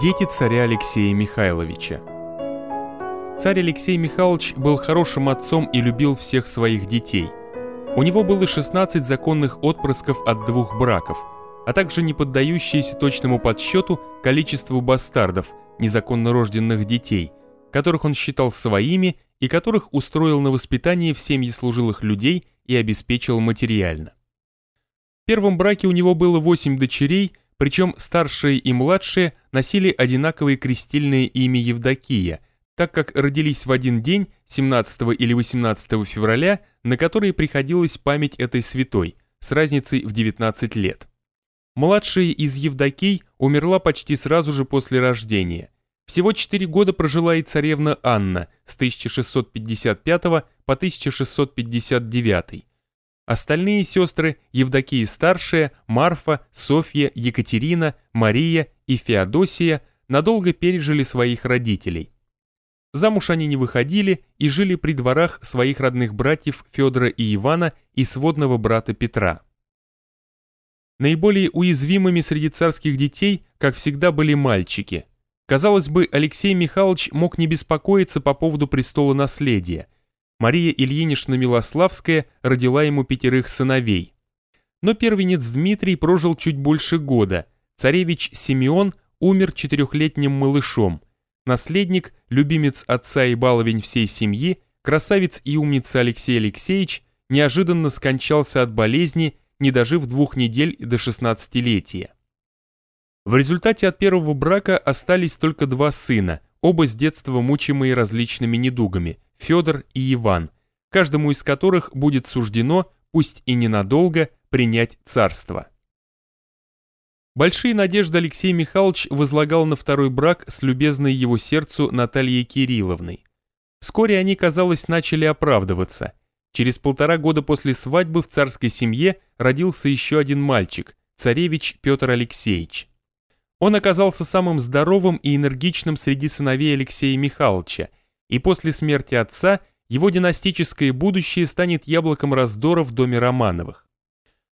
Дети царя Алексея Михайловича. Царь Алексей Михайлович был хорошим отцом и любил всех своих детей. У него было 16 законных отпрысков от двух браков, а также не поддающиеся точному подсчету количеству бастардов, незаконно рожденных детей, которых он считал своими и которых устроил на воспитание в семьи служилых людей и обеспечил материально. В первом браке у него было 8 дочерей, причем старшие и младшие носили одинаковые крестильные имя Евдокия, так как родились в один день, 17 или 18 февраля, на которые приходилась память этой святой, с разницей в 19 лет. Младшая из Евдокий умерла почти сразу же после рождения. Всего 4 года прожила и царевна Анна с 1655 по 1659 Остальные сестры Евдокия старшая, Марфа, Софья, Екатерина, Мария и Феодосия надолго пережили своих родителей. Замуж они не выходили и жили при дворах своих родных братьев Федора и Ивана и сводного брата Петра. Наиболее уязвимыми среди царских детей, как всегда, были мальчики. Казалось бы, Алексей Михайлович мог не беспокоиться по поводу престола наследия – Мария Ильинична Милославская родила ему пятерых сыновей. Но первенец Дмитрий прожил чуть больше года, царевич Симеон умер четырехлетним малышом, наследник, любимец отца и баловень всей семьи, красавец и умница Алексей Алексеевич неожиданно скончался от болезни, не дожив двух недель до шестнадцатилетия. В результате от первого брака остались только два сына, оба с детства мучимые различными недугами – Федор и Иван, каждому из которых будет суждено, пусть и ненадолго, принять царство. Большие надежды Алексей Михайлович возлагал на второй брак с любезной его сердцу Натальей Кирилловной. Вскоре они, казалось, начали оправдываться. Через полтора года после свадьбы в царской семье родился еще один мальчик, царевич Петр Алексеевич. Он оказался самым здоровым и энергичным среди сыновей Алексея Михайловича и после смерти отца его династическое будущее станет яблоком раздора в доме Романовых.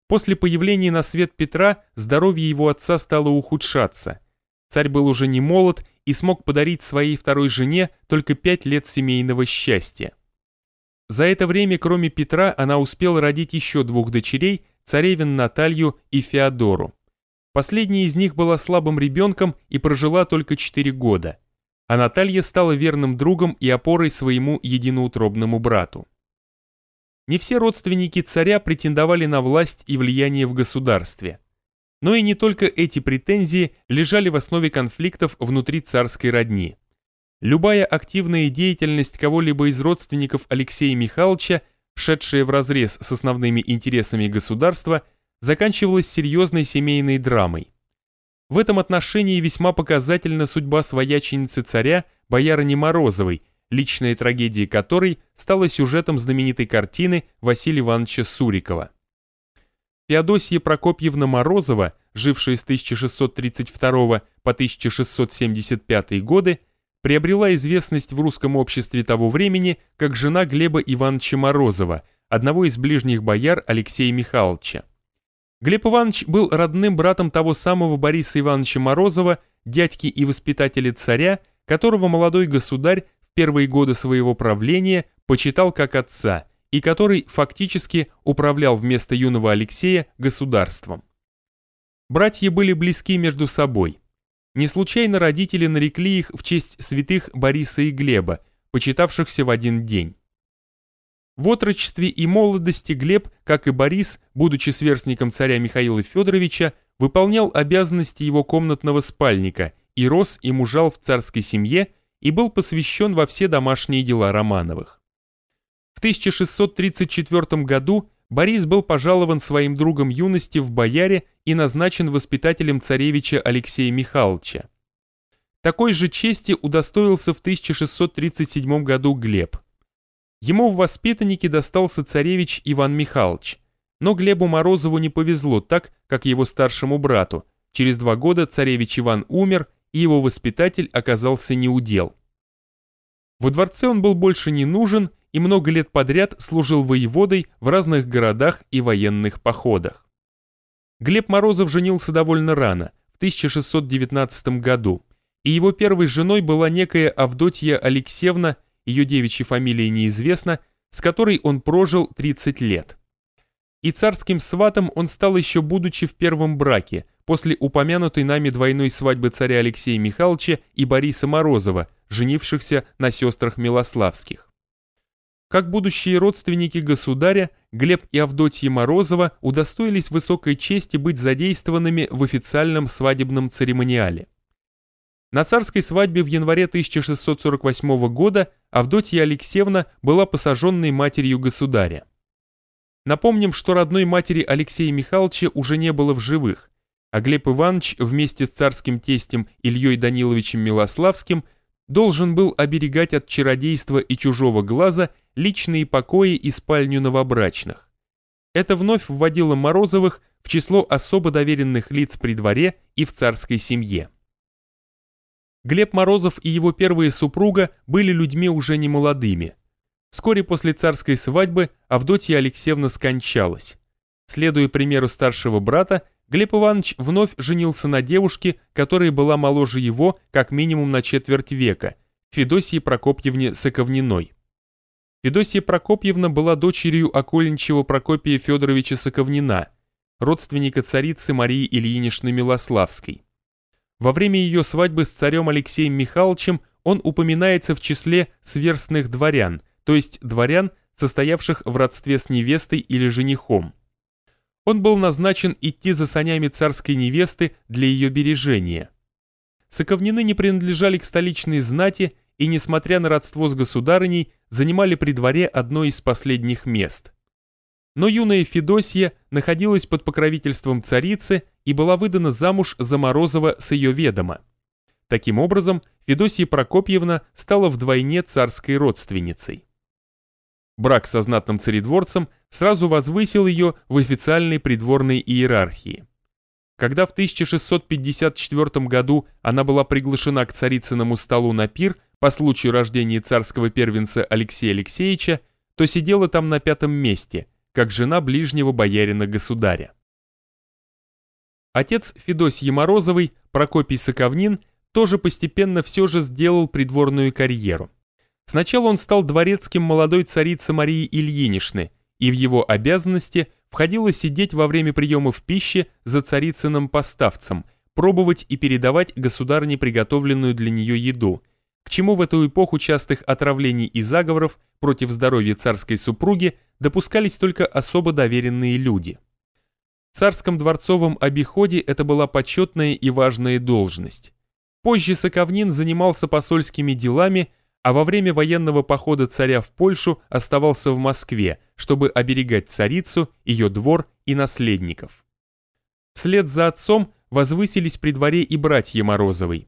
После появления на свет Петра здоровье его отца стало ухудшаться. Царь был уже не молод и смог подарить своей второй жене только пять лет семейного счастья. За это время, кроме Петра, она успела родить еще двух дочерей, царевин Наталью и Феодору. Последняя из них была слабым ребенком и прожила только четыре года а Наталья стала верным другом и опорой своему единоутробному брату. Не все родственники царя претендовали на власть и влияние в государстве. Но и не только эти претензии лежали в основе конфликтов внутри царской родни. Любая активная деятельность кого-либо из родственников Алексея Михайловича, шедшая вразрез с основными интересами государства, заканчивалась серьезной семейной драмой. В этом отношении весьма показательна судьба свояченицы царя, боярыни Морозовой, личная трагедия которой стала сюжетом знаменитой картины Василия Ивановича Сурикова. Феодосия Прокопьевна Морозова, жившая с 1632 по 1675 годы, приобрела известность в русском обществе того времени как жена Глеба Ивановича Морозова, одного из ближних бояр Алексея Михайловича. Глеб Иванович был родным братом того самого Бориса Ивановича Морозова, дядьки и воспитателя царя, которого молодой государь в первые годы своего правления почитал как отца и который фактически управлял вместо юного Алексея государством. Братья были близки между собой. Не случайно родители нарекли их в честь святых Бориса и Глеба, почитавшихся в один день. В отрочестве и молодости Глеб, как и Борис, будучи сверстником царя Михаила Федоровича, выполнял обязанности его комнатного спальника и рос и мужал в царской семье и был посвящен во все домашние дела Романовых. В 1634 году Борис был пожалован своим другом юности в бояре и назначен воспитателем царевича Алексея Михайловича. Такой же чести удостоился в 1637 году Глеб. Ему в воспитаннике достался царевич Иван Михайлович, но Глебу Морозову не повезло так, как его старшему брату. Через два года царевич Иван умер, и его воспитатель оказался неудел. Во дворце он был больше не нужен и много лет подряд служил воеводой в разных городах и военных походах. Глеб Морозов женился довольно рано, в 1619 году, и его первой женой была некая Авдотья Алексеевна, ее девичья фамилия неизвестна, с которой он прожил 30 лет. И царским сватом он стал еще будучи в первом браке, после упомянутой нами двойной свадьбы царя Алексея Михайловича и Бориса Морозова, женившихся на сестрах Милославских. Как будущие родственники государя, Глеб и Авдотья Морозова удостоились высокой чести быть задействованными в официальном свадебном церемониале. На царской свадьбе в январе 1648 года Авдотья Алексеевна была посаженной матерью государя. Напомним, что родной матери Алексея Михайловича уже не было в живых, а Глеб Иванович вместе с царским тестем Ильей Даниловичем Милославским должен был оберегать от чародейства и чужого глаза личные покои и спальню новобрачных. Это вновь вводило Морозовых в число особо доверенных лиц при дворе и в царской семье. Глеб Морозов и его первая супруга были людьми уже не молодыми. Вскоре после царской свадьбы Авдотья Алексеевна скончалась. Следуя примеру старшего брата, Глеб Иванович вновь женился на девушке, которая была моложе его как минимум на четверть века, Федосии Прокопьевне Соковниной. Федосия Прокопьевна была дочерью окольничего Прокопия Федоровича Соковнина, родственника царицы Марии Ильиничны Милославской. Во время ее свадьбы с царем Алексеем Михайловичем он упоминается в числе сверстных дворян, то есть дворян, состоявших в родстве с невестой или женихом. Он был назначен идти за санями царской невесты для ее бережения. Соковнины не принадлежали к столичной знати и, несмотря на родство с государыней, занимали при дворе одно из последних мест. Но юная Федосия находилась под покровительством царицы и была выдана замуж за Морозова с ее ведома. Таким образом, Федосия Прокопьевна стала вдвойне царской родственницей. Брак со знатным царедворцем сразу возвысил ее в официальной придворной иерархии. Когда в 1654 году она была приглашена к царицыному столу на пир по случаю рождения царского первенца Алексея Алексеевича, то сидела там на пятом месте – как жена ближнего боярина-государя. Отец Федосьи Морозовой, Прокопий Соковнин, тоже постепенно все же сделал придворную карьеру. Сначала он стал дворецким молодой царицы Марии Ильинишны, и в его обязанности входило сидеть во время приемов пищи за царицыным поставцем, пробовать и передавать государне приготовленную для нее еду, к чему в эту эпоху частых отравлений и заговоров против здоровья царской супруги допускались только особо доверенные люди. В царском дворцовом обиходе это была почетная и важная должность. Позже Соковнин занимался посольскими делами, а во время военного похода царя в Польшу оставался в Москве, чтобы оберегать царицу, ее двор и наследников. Вслед за отцом возвысились при дворе и братья Морозовой.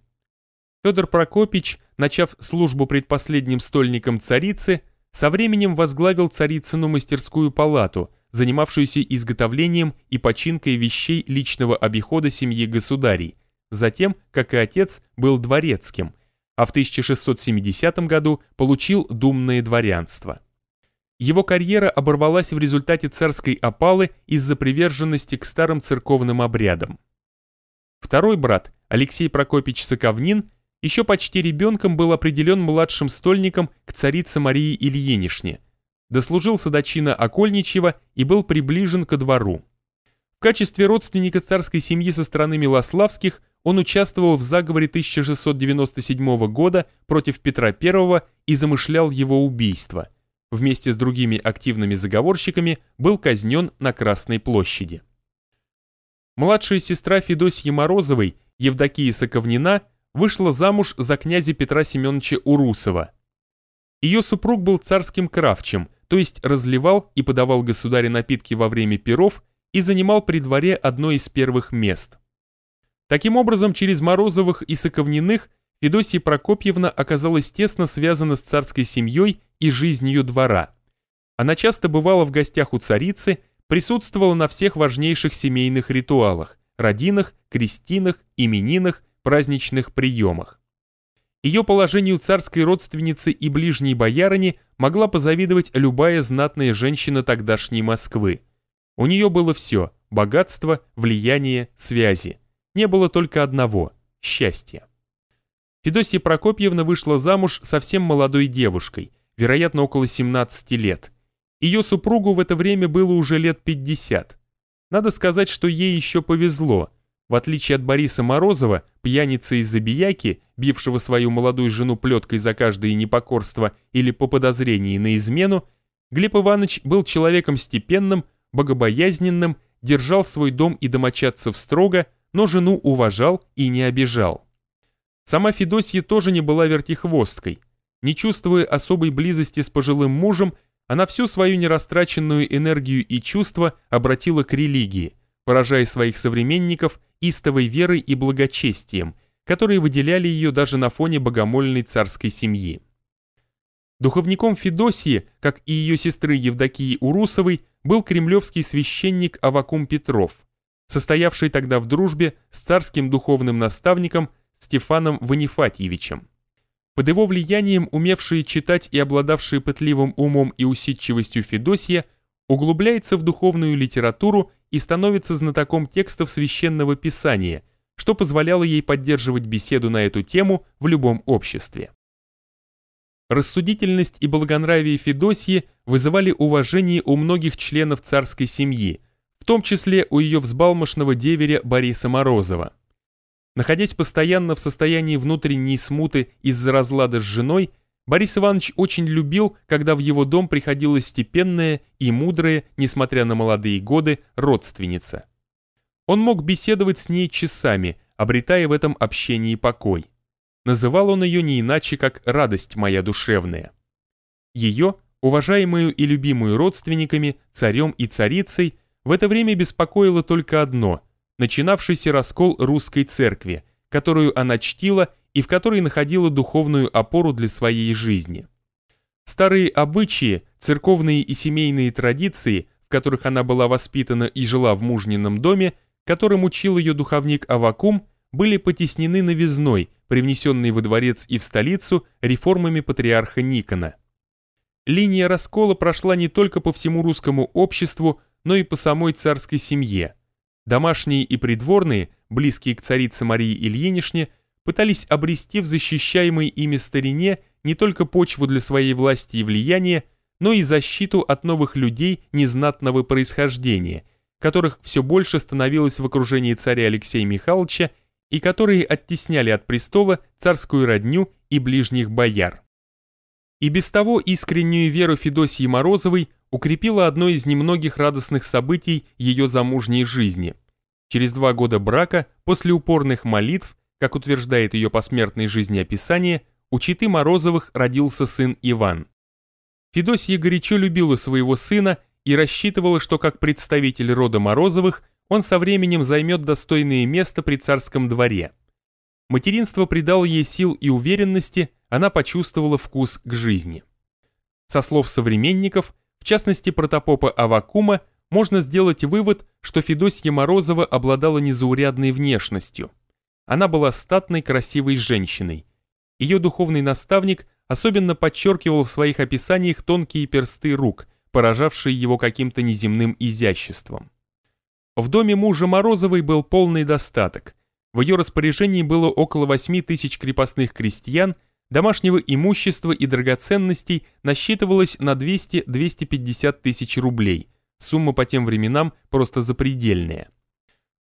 Федор Прокопич, начав службу предпоследним стольником царицы, со временем возглавил царицыну мастерскую палату, занимавшуюся изготовлением и починкой вещей личного обихода семьи государей, затем, как и отец, был дворецким, а в 1670 году получил думное дворянство. Его карьера оборвалась в результате царской опалы из-за приверженности к старым церковным обрядам. Второй брат, Алексей Прокопич Соковнин, еще почти ребенком был определен младшим стольником к царице Марии Ильинишне, дослужился до чина окольничьего и был приближен ко двору. В качестве родственника царской семьи со стороны Милославских он участвовал в заговоре 1697 года против Петра I и замышлял его убийство. Вместе с другими активными заговорщиками был казнен на Красной площади. Младшая сестра Федосьи Морозовой, Евдокия Соковнина, вышла замуж за князя Петра Семеновича Урусова. Ее супруг был царским кравчем, то есть разливал и подавал государе напитки во время пиров и занимал при дворе одно из первых мест. Таким образом, через Морозовых и Соковниных Федосия Прокопьевна оказалась тесно связана с царской семьей и жизнью двора. Она часто бывала в гостях у царицы, присутствовала на всех важнейших семейных ритуалах – родинах, крестинах, именинах, праздничных приемах. Ее положению царской родственницы и ближней боярыни могла позавидовать любая знатная женщина тогдашней Москвы. У нее было все – богатство, влияние, связи. Не было только одного – счастья. Федосия Прокопьевна вышла замуж совсем молодой девушкой, вероятно, около 17 лет. Ее супругу в это время было уже лет 50. Надо сказать, что ей еще повезло. В отличие от Бориса Морозова, пьяницы из забияки, бившего свою молодую жену плеткой за каждое непокорство или по подозрении на измену, Глеб Иванович был человеком степенным, богобоязненным, держал свой дом и домочадцев строго, но жену уважал и не обижал. Сама Федосья тоже не была вертихвосткой. Не чувствуя особой близости с пожилым мужем, она всю свою нерастраченную энергию и чувства обратила к религии, поражая своих современников истовой верой и благочестием, которые выделяли ее даже на фоне богомольной царской семьи. Духовником Федосии, как и ее сестры Евдокии Урусовой, был кремлевский священник Авакум Петров, состоявший тогда в дружбе с царским духовным наставником Стефаном Ванифатьевичем. Под его влиянием умевшие читать и обладавшие пытливым умом и усидчивостью Федосия углубляется в духовную литературу и становится знатоком текстов священного писания, что позволяло ей поддерживать беседу на эту тему в любом обществе. Рассудительность и благонравие Федосии вызывали уважение у многих членов царской семьи, в том числе у ее взбалмошного деверя Бориса Морозова. Находясь постоянно в состоянии внутренней смуты из-за разлада с женой, Борис Иванович очень любил, когда в его дом приходила степенная и мудрая, несмотря на молодые годы, родственница. Он мог беседовать с ней часами, обретая в этом общении покой. Называл он ее не иначе, как «радость моя душевная». Ее, уважаемую и любимую родственниками, царем и царицей, в это время беспокоило только одно начинавшийся раскол русской церкви, которую она чтила и в которой находила духовную опору для своей жизни. Старые обычаи, церковные и семейные традиции, в которых она была воспитана и жила в мужнином доме, которым учил ее духовник Авакум, были потеснены новизной, привнесенной во дворец и в столицу реформами патриарха Никона. Линия раскола прошла не только по всему русскому обществу, но и по самой царской семье – Домашние и придворные, близкие к царице Марии Ильинишне, пытались обрести в защищаемой ими старине не только почву для своей власти и влияния, но и защиту от новых людей незнатного происхождения, которых все больше становилось в окружении царя Алексея Михайловича и которые оттесняли от престола царскую родню и ближних бояр. И без того искреннюю веру Федосии Морозовой укрепило одно из немногих радостных событий ее замужней жизни. Через два года брака, после упорных молитв, как утверждает ее посмертной жизнеописание, у Читы Морозовых родился сын Иван. Федосья горячо любила своего сына и рассчитывала, что как представитель рода Морозовых он со временем займет достойное место при царском дворе. Материнство придало ей сил и уверенности, она почувствовала вкус к жизни. Со слов современников, в частности протопопа Авакума, можно сделать вывод, что Федосья Морозова обладала незаурядной внешностью. Она была статной, красивой женщиной. Ее духовный наставник особенно подчеркивал в своих описаниях тонкие персты рук, поражавшие его каким-то неземным изяществом. В доме мужа Морозовой был полный достаток. В ее распоряжении было около 8 тысяч крепостных крестьян домашнего имущества и драгоценностей насчитывалось на 200-250 тысяч рублей, сумма по тем временам просто запредельная.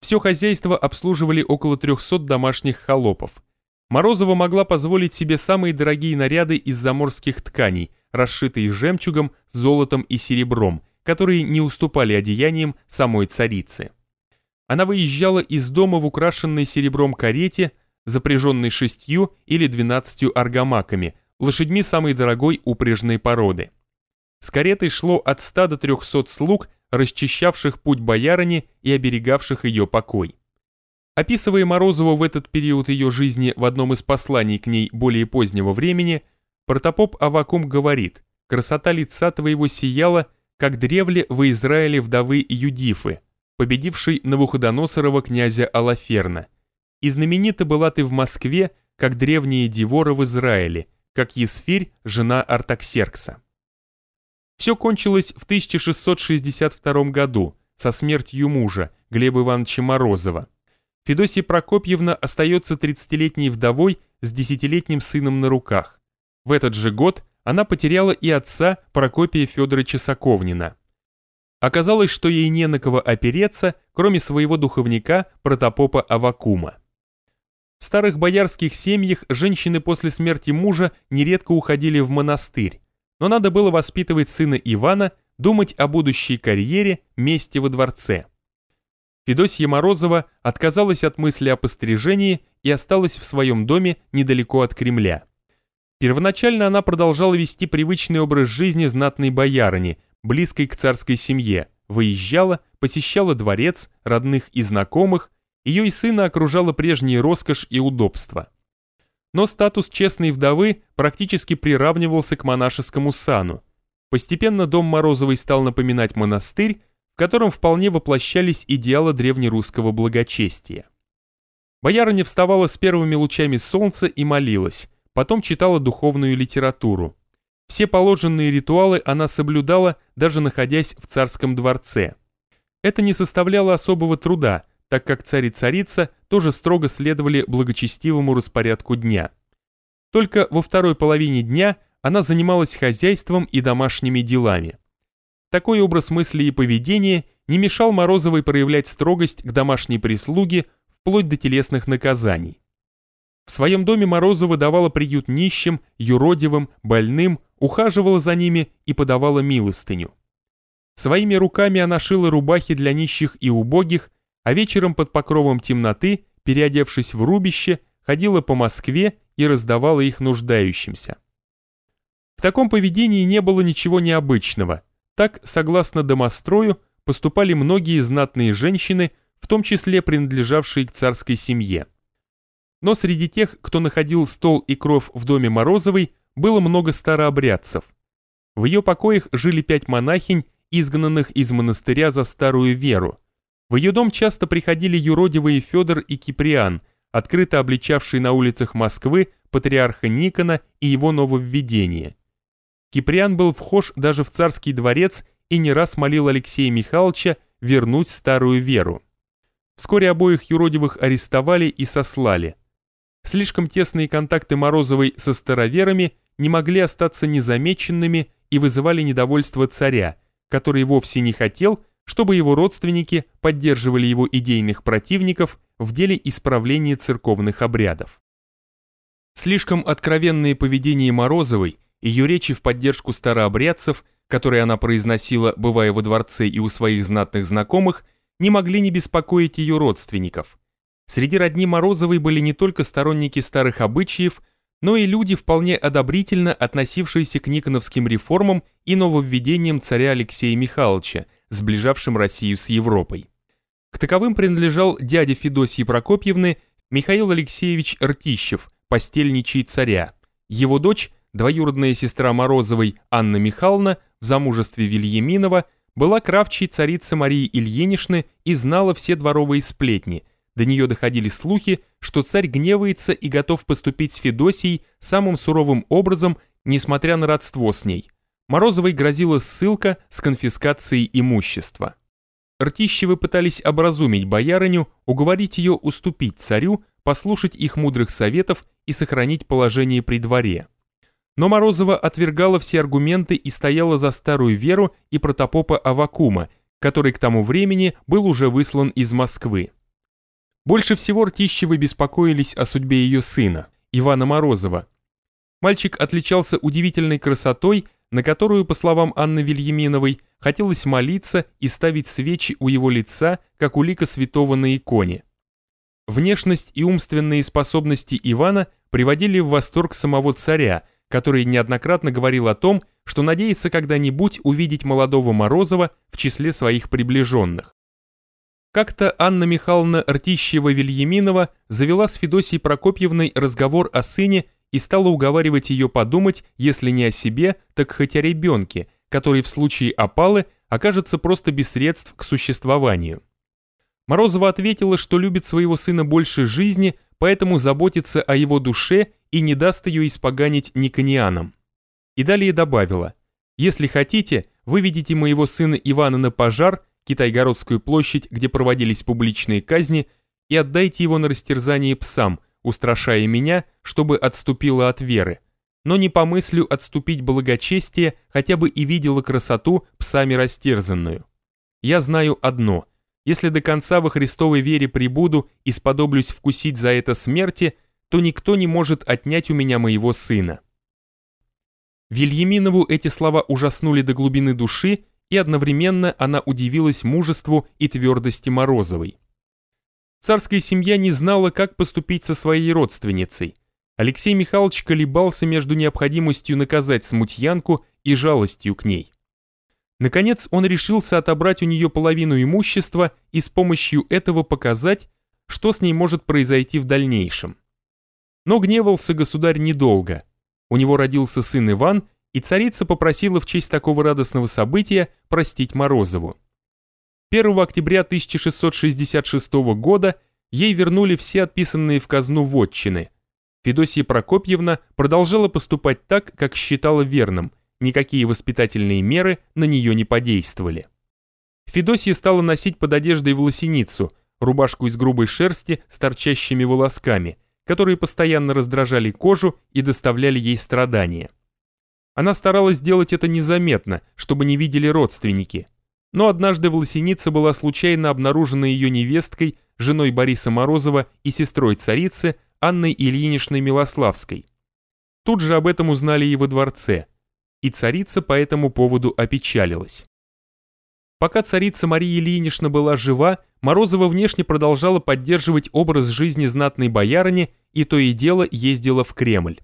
Все хозяйство обслуживали около 300 домашних холопов. Морозова могла позволить себе самые дорогие наряды из заморских тканей, расшитые жемчугом, золотом и серебром, которые не уступали одеяниям самой царицы. Она выезжала из дома в украшенной серебром карете, запряженный шестью или двенадцатью аргамаками, лошадьми самой дорогой упряжной породы. С каретой шло от ста до трехсот слуг, расчищавших путь боярине и оберегавших ее покой. Описывая Морозову в этот период ее жизни в одном из посланий к ней более позднего времени, протопоп Авакум говорит «Красота лица твоего сияла, как древле в Израиле вдовы Юдифы, победившей Навуходоносорова князя Алаферна и знаменита была ты в Москве, как древние Девора в Израиле, как Есфирь, жена Артаксеркса. Все кончилось в 1662 году со смертью мужа, Глеба Ивановича Морозова. Федосия Прокопьевна остается 30-летней вдовой с десятилетним сыном на руках. В этот же год она потеряла и отца Прокопия Федоровича Соковнина. Оказалось, что ей не на кого опереться, кроме своего духовника протопопа Авакума. В старых боярских семьях женщины после смерти мужа нередко уходили в монастырь, но надо было воспитывать сына Ивана, думать о будущей карьере, месте во дворце. Федосья Морозова отказалась от мысли о пострижении и осталась в своем доме недалеко от Кремля. Первоначально она продолжала вести привычный образ жизни знатной боярыни, близкой к царской семье, выезжала, посещала дворец, родных и знакомых, ее и сына окружала прежняя роскошь и удобство. Но статус честной вдовы практически приравнивался к монашескому сану. Постепенно дом Морозовой стал напоминать монастырь, в котором вполне воплощались идеалы древнерусского благочестия. Боярыня вставала с первыми лучами солнца и молилась, потом читала духовную литературу. Все положенные ритуалы она соблюдала, даже находясь в царском дворце. Это не составляло особого труда, так как царь и царица тоже строго следовали благочестивому распорядку дня. Только во второй половине дня она занималась хозяйством и домашними делами. Такой образ мысли и поведения не мешал Морозовой проявлять строгость к домашней прислуге вплоть до телесных наказаний. В своем доме Морозова давала приют нищим, юродивым, больным, ухаживала за ними и подавала милостыню. Своими руками она шила рубахи для нищих и убогих, а вечером под покровом темноты, переодевшись в рубище, ходила по Москве и раздавала их нуждающимся. В таком поведении не было ничего необычного – так, согласно домострою, поступали многие знатные женщины, в том числе принадлежавшие к царской семье. Но среди тех, кто находил стол и кров в доме Морозовой, было много старообрядцев. В ее покоях жили пять монахинь, изгнанных из монастыря за старую веру. В ее дом часто приходили юродивые Федор и Киприан, открыто обличавшие на улицах Москвы патриарха Никона и его нововведение. Киприан был вхож даже в царский дворец и не раз молил Алексея Михайловича вернуть старую веру. Вскоре обоих юродивых арестовали и сослали. Слишком тесные контакты Морозовой со староверами не могли остаться незамеченными и вызывали недовольство царя, который вовсе не хотел, чтобы его родственники поддерживали его идейных противников в деле исправления церковных обрядов. Слишком откровенное поведение Морозовой ее речи в поддержку старообрядцев, которые она произносила, бывая во дворце и у своих знатных знакомых, не могли не беспокоить ее родственников. Среди родни Морозовой были не только сторонники старых обычаев, но и люди, вполне одобрительно относившиеся к никоновским реформам и нововведениям царя Алексея Михайловича, сближавшим Россию с Европой. К таковым принадлежал дядя Федосьи Прокопьевны Михаил Алексеевич Ртищев, постельничий царя, его дочь Двоюродная сестра Морозовой Анна Михайловна в замужестве Вильяминова была кравчей царицы Марии Ильиничны и знала все дворовые сплетни. До нее доходили слухи, что царь гневается и готов поступить с Федосией самым суровым образом, несмотря на родство с ней. Морозовой грозила ссылка с конфискацией имущества. Ртищевы пытались образумить боярыню, уговорить ее уступить царю, послушать их мудрых советов и сохранить положение при дворе. Но Морозова отвергала все аргументы и стояла за старую веру и протопопа Авакума, который к тому времени был уже выслан из Москвы. Больше всего Ртищевы беспокоились о судьбе ее сына, Ивана Морозова. Мальчик отличался удивительной красотой, на которую, по словам Анны Вильяминовой, хотелось молиться и ставить свечи у его лица, как улика святого на иконе. Внешность и умственные способности Ивана приводили в восторг самого царя – который неоднократно говорил о том, что надеется когда-нибудь увидеть молодого Морозова в числе своих приближенных. Как-то Анна Михайловна Ртищева-Вильяминова завела с Федосией Прокопьевной разговор о сыне и стала уговаривать ее подумать, если не о себе, так хоть о ребенке, который в случае опалы окажется просто без средств к существованию. Морозова ответила, что любит своего сына больше жизни, поэтому заботится о его душе и не даст ее испоганить никонианам. И далее добавила, «Если хотите, выведите моего сына Ивана на пожар, Китайгородскую площадь, где проводились публичные казни, и отдайте его на растерзание псам, устрашая меня, чтобы отступила от веры, но не по мыслю отступить благочестие, хотя бы и видела красоту псами растерзанную. Я знаю одно, если до конца во Христовой вере прибуду и сподоблюсь вкусить за это смерти, то никто не может отнять у меня моего сына. Вильяминову эти слова ужаснули до глубины души, и одновременно она удивилась мужеству и твердости Морозовой. Царская семья не знала, как поступить со своей родственницей. Алексей Михайлович колебался между необходимостью наказать смутьянку и жалостью к ней. Наконец он решился отобрать у нее половину имущества и с помощью этого показать, что с ней может произойти в дальнейшем. Но гневался государь недолго. У него родился сын Иван, и царица попросила в честь такого радостного события простить Морозову. 1 октября 1666 года ей вернули все отписанные в казну вотчины. Федосия Прокопьевна продолжала поступать так, как считала верным, никакие воспитательные меры на нее не подействовали. Федосия стала носить под одеждой волосиницу, рубашку из грубой шерсти с торчащими волосками, которые постоянно раздражали кожу и доставляли ей страдания. Она старалась сделать это незаметно, чтобы не видели родственники – но однажды Волосеница была случайно обнаружена ее невесткой, женой Бориса Морозова и сестрой царицы Анной Ильиничной Милославской. Тут же об этом узнали и во дворце, и царица по этому поводу опечалилась. Пока царица Мария Ильинична была жива, Морозова внешне продолжала поддерживать образ жизни знатной боярыни и то и дело ездила в Кремль.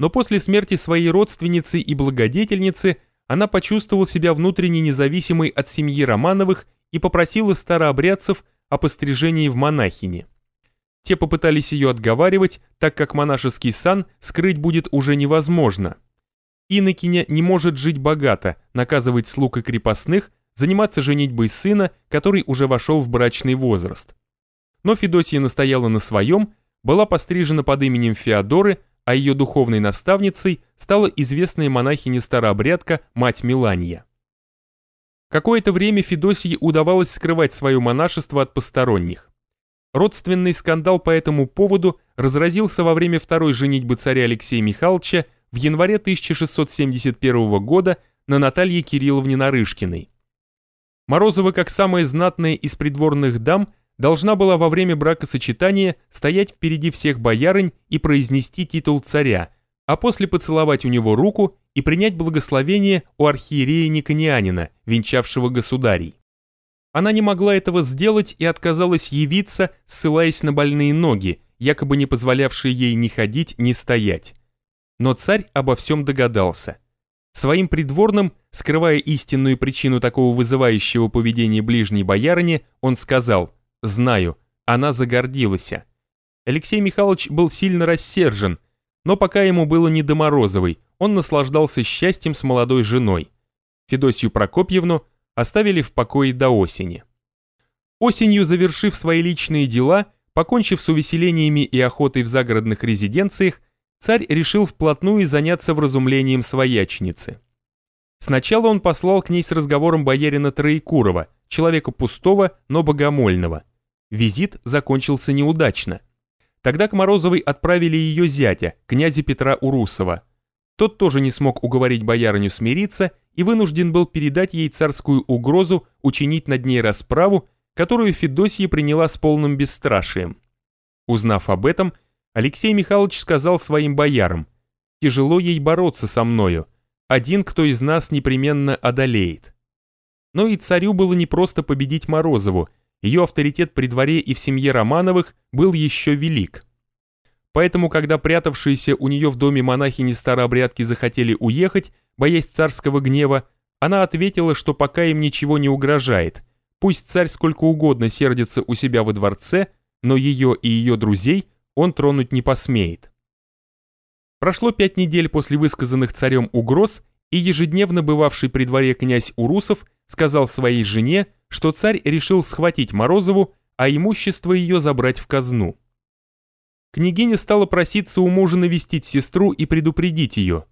Но после смерти своей родственницы и благодетельницы она почувствовала себя внутренне независимой от семьи Романовых и попросила старообрядцев о пострижении в монахине. Те попытались ее отговаривать, так как монашеский сан скрыть будет уже невозможно. Инокиня не может жить богато, наказывать слуг и крепостных, заниматься женитьбой сына, который уже вошел в брачный возраст. Но Федосия настояла на своем, была пострижена под именем Феодоры, а ее духовной наставницей стала известная монахиня-старообрядка мать Милания. Какое-то время Федосии удавалось скрывать свое монашество от посторонних. Родственный скандал по этому поводу разразился во время второй женитьбы царя Алексея Михайловича в январе 1671 года на Наталье Кирилловне Нарышкиной. Морозова, как самая знатная из придворных дам, должна была во время бракосочетания стоять впереди всех боярынь и произнести титул царя, а после поцеловать у него руку и принять благословение у архиерея Никонианина, венчавшего государей. Она не могла этого сделать и отказалась явиться, ссылаясь на больные ноги, якобы не позволявшие ей ни ходить, ни стоять. Но царь обо всем догадался. Своим придворным, скрывая истинную причину такого вызывающего поведения ближней боярыни, он сказал «Знаю, она загордилась». Алексей Михайлович был сильно рассержен, но пока ему было не до Морозовой, он наслаждался счастьем с молодой женой. Федосию Прокопьевну оставили в покое до осени. Осенью, завершив свои личные дела, покончив с увеселениями и охотой в загородных резиденциях, царь решил вплотную заняться вразумлением свояченицы. Сначала он послал к ней с разговором боярина Троекурова, человека пустого, но богомольного. Визит закончился неудачно – Тогда к Морозовой отправили ее зятя, князя Петра Урусова. Тот тоже не смог уговорить боярыню смириться и вынужден был передать ей царскую угрозу учинить над ней расправу, которую Федосья приняла с полным бесстрашием. Узнав об этом, Алексей Михайлович сказал своим боярам, «Тяжело ей бороться со мною, один кто из нас непременно одолеет». Но и царю было непросто победить Морозову, ее авторитет при дворе и в семье Романовых был еще велик. Поэтому, когда прятавшиеся у нее в доме монахини-старообрядки захотели уехать, боясь царского гнева, она ответила, что пока им ничего не угрожает, пусть царь сколько угодно сердится у себя во дворце, но ее и ее друзей он тронуть не посмеет. Прошло пять недель после высказанных царем угроз, и ежедневно бывавший при дворе князь Урусов сказал своей жене, что царь решил схватить Морозову, а имущество ее забрать в казну. Княгиня стала проситься у мужа навестить сестру и предупредить ее.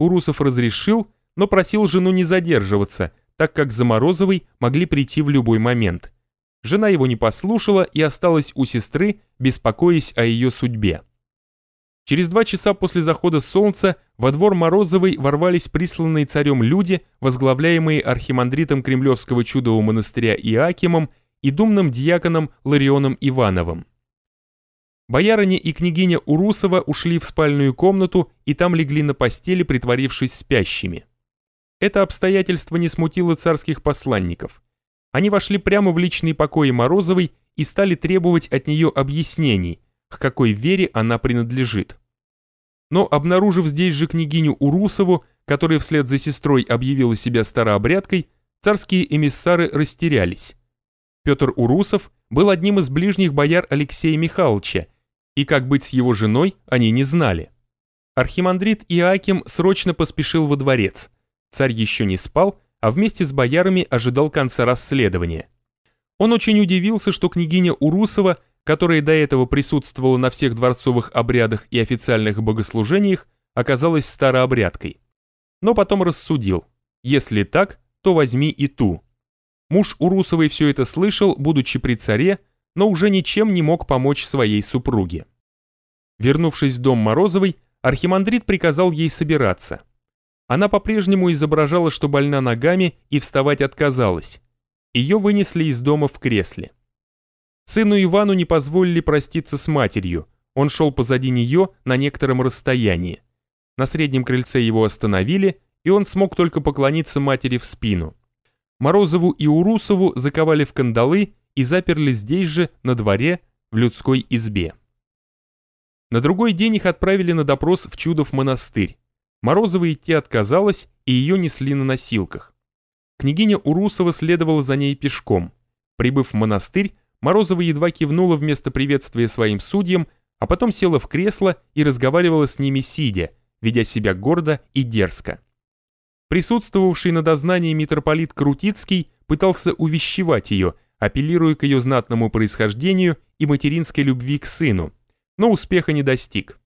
Урусов разрешил, но просил жену не задерживаться, так как за Морозовой могли прийти в любой момент. жена его не послушала и осталась у сестры, беспокоясь о ее судьбе. Через два часа после захода солнца во двор Морозовой ворвались присланные царем люди, возглавляемые архимандритом Кремлевского чудового монастыря Иакимом и думным диаконом Ларионом Ивановым. Боярыня и княгиня Урусова ушли в спальную комнату и там легли на постели, притворившись спящими. Это обстоятельство не смутило царских посланников. Они вошли прямо в личные покои Морозовой и стали требовать от нее объяснений, к какой вере она принадлежит. Но обнаружив здесь же княгиню Урусову, которая вслед за сестрой объявила себя старообрядкой, царские эмиссары растерялись. Петр Урусов был одним из ближних бояр Алексея Михайловича, и как быть с его женой, они не знали. Архимандрит Иаким срочно поспешил во дворец. Царь еще не спал, а вместе с боярами ожидал конца расследования. Он очень удивился, что княгиня Урусова, которая до этого присутствовала на всех дворцовых обрядах и официальных богослужениях, оказалась старообрядкой. Но потом рассудил, если так, то возьми и ту. Муж Урусовой все это слышал, будучи при царе, но уже ничем не мог помочь своей супруге. Вернувшись в дом Морозовой, архимандрит приказал ей собираться. Она по-прежнему изображала, что больна ногами и вставать отказалась. Ее вынесли из дома в кресле. Сыну Ивану не позволили проститься с матерью, он шел позади нее на некотором расстоянии. На среднем крыльце его остановили, и он смог только поклониться матери в спину. Морозову и Урусову заковали в кандалы и заперли здесь же, на дворе, в людской избе. На другой день их отправили на допрос в Чудов монастырь. Морозова идти отказалась, и ее несли на носилках. Княгиня Урусова следовала за ней пешком. Прибыв в монастырь, Морозова едва кивнула вместо приветствия своим судьям, а потом села в кресло и разговаривала с ними сидя, ведя себя гордо и дерзко. Присутствовавший на дознании митрополит Крутицкий пытался увещевать ее – апеллируя к ее знатному происхождению и материнской любви к сыну, но успеха не достиг.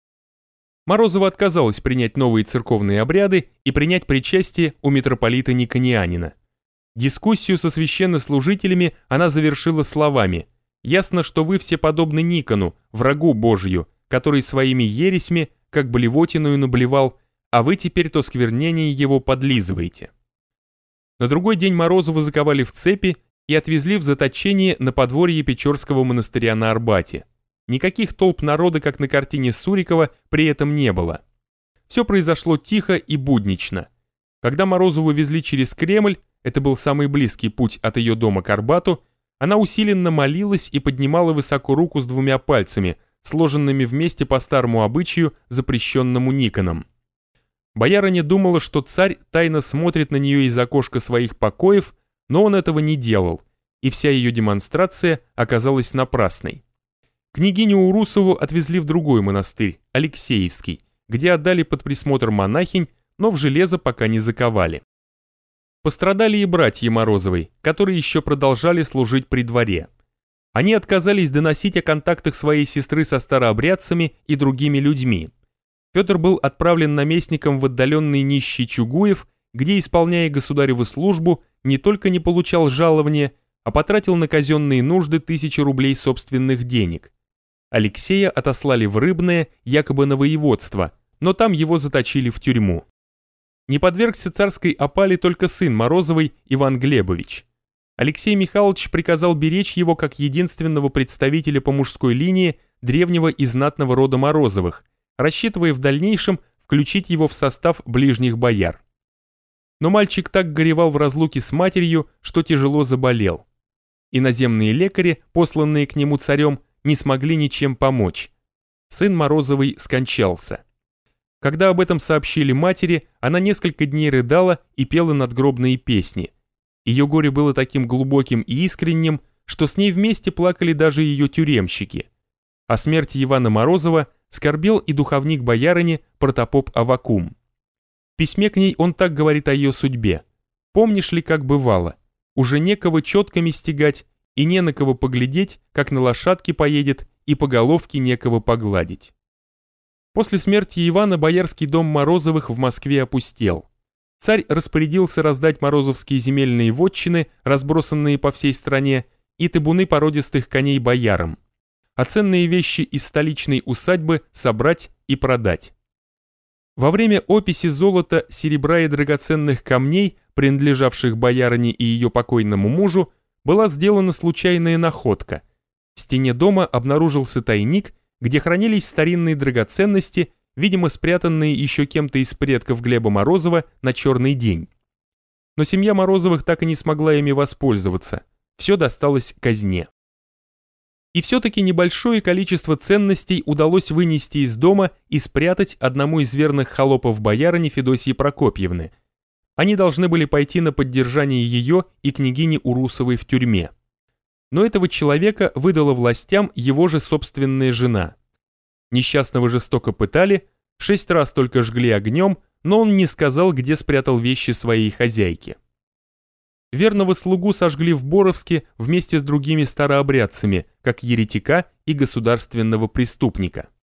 Морозова отказалась принять новые церковные обряды и принять причастие у митрополита Никонианина. Дискуссию со священнослужителями она завершила словами «Ясно, что вы все подобны Никону, врагу Божью, который своими ересьми, как блевотиную наблевал, а вы теперь то сквернение его подлизываете». На другой день Морозову заковали в цепи и отвезли в заточение на подворье Печорского монастыря на Арбате. Никаких толп народа, как на картине Сурикова, при этом не было. Все произошло тихо и буднично. Когда Морозову везли через Кремль, это был самый близкий путь от ее дома к Арбату, она усиленно молилась и поднимала высоко руку с двумя пальцами, сложенными вместе по старому обычаю, запрещенному Никоном. Боярыня думала, что царь тайно смотрит на нее из окошка своих покоев но он этого не делал, и вся ее демонстрация оказалась напрасной. Княгиню Урусову отвезли в другой монастырь, Алексеевский, где отдали под присмотр монахинь, но в железо пока не заковали. Пострадали и братья Морозовой, которые еще продолжали служить при дворе. Они отказались доносить о контактах своей сестры со старообрядцами и другими людьми. Петр был отправлен наместником в отдаленный нищий Чугуев, где, исполняя государеву службу, не только не получал жалования, а потратил на казенные нужды тысячи рублей собственных денег. Алексея отослали в Рыбное, якобы на воеводство, но там его заточили в тюрьму. Не подвергся царской опале только сын Морозовой Иван Глебович. Алексей Михайлович приказал беречь его как единственного представителя по мужской линии древнего и знатного рода Морозовых, рассчитывая в дальнейшем включить его в состав ближних бояр но мальчик так горевал в разлуке с матерью, что тяжело заболел. Иноземные лекари, посланные к нему царем, не смогли ничем помочь. Сын Морозовой скончался. Когда об этом сообщили матери, она несколько дней рыдала и пела надгробные песни. Ее горе было таким глубоким и искренним, что с ней вместе плакали даже ее тюремщики. О смерти Ивана Морозова скорбел и духовник боярыни протопоп Авакум письме к ней он так говорит о ее судьбе. «Помнишь ли, как бывало? Уже некого четками стегать и не на кого поглядеть, как на лошадке поедет, и по головке некого погладить». После смерти Ивана боярский дом Морозовых в Москве опустел. Царь распорядился раздать морозовские земельные вотчины, разбросанные по всей стране, и табуны породистых коней боярам, а ценные вещи из столичной усадьбы собрать и продать. Во время описи золота, серебра и драгоценных камней, принадлежавших боярине и ее покойному мужу, была сделана случайная находка. В стене дома обнаружился тайник, где хранились старинные драгоценности, видимо спрятанные еще кем-то из предков Глеба Морозова на черный день. Но семья Морозовых так и не смогла ими воспользоваться, все досталось казне. И все-таки небольшое количество ценностей удалось вынести из дома и спрятать одному из верных холопов боярыни Федосии Прокопьевны. Они должны были пойти на поддержание ее и княгини Урусовой в тюрьме. Но этого человека выдала властям его же собственная жена. Несчастного жестоко пытали, шесть раз только жгли огнем, но он не сказал, где спрятал вещи своей хозяйки. Верного слугу сожгли в Боровске вместе с другими старообрядцами, как еретика и государственного преступника.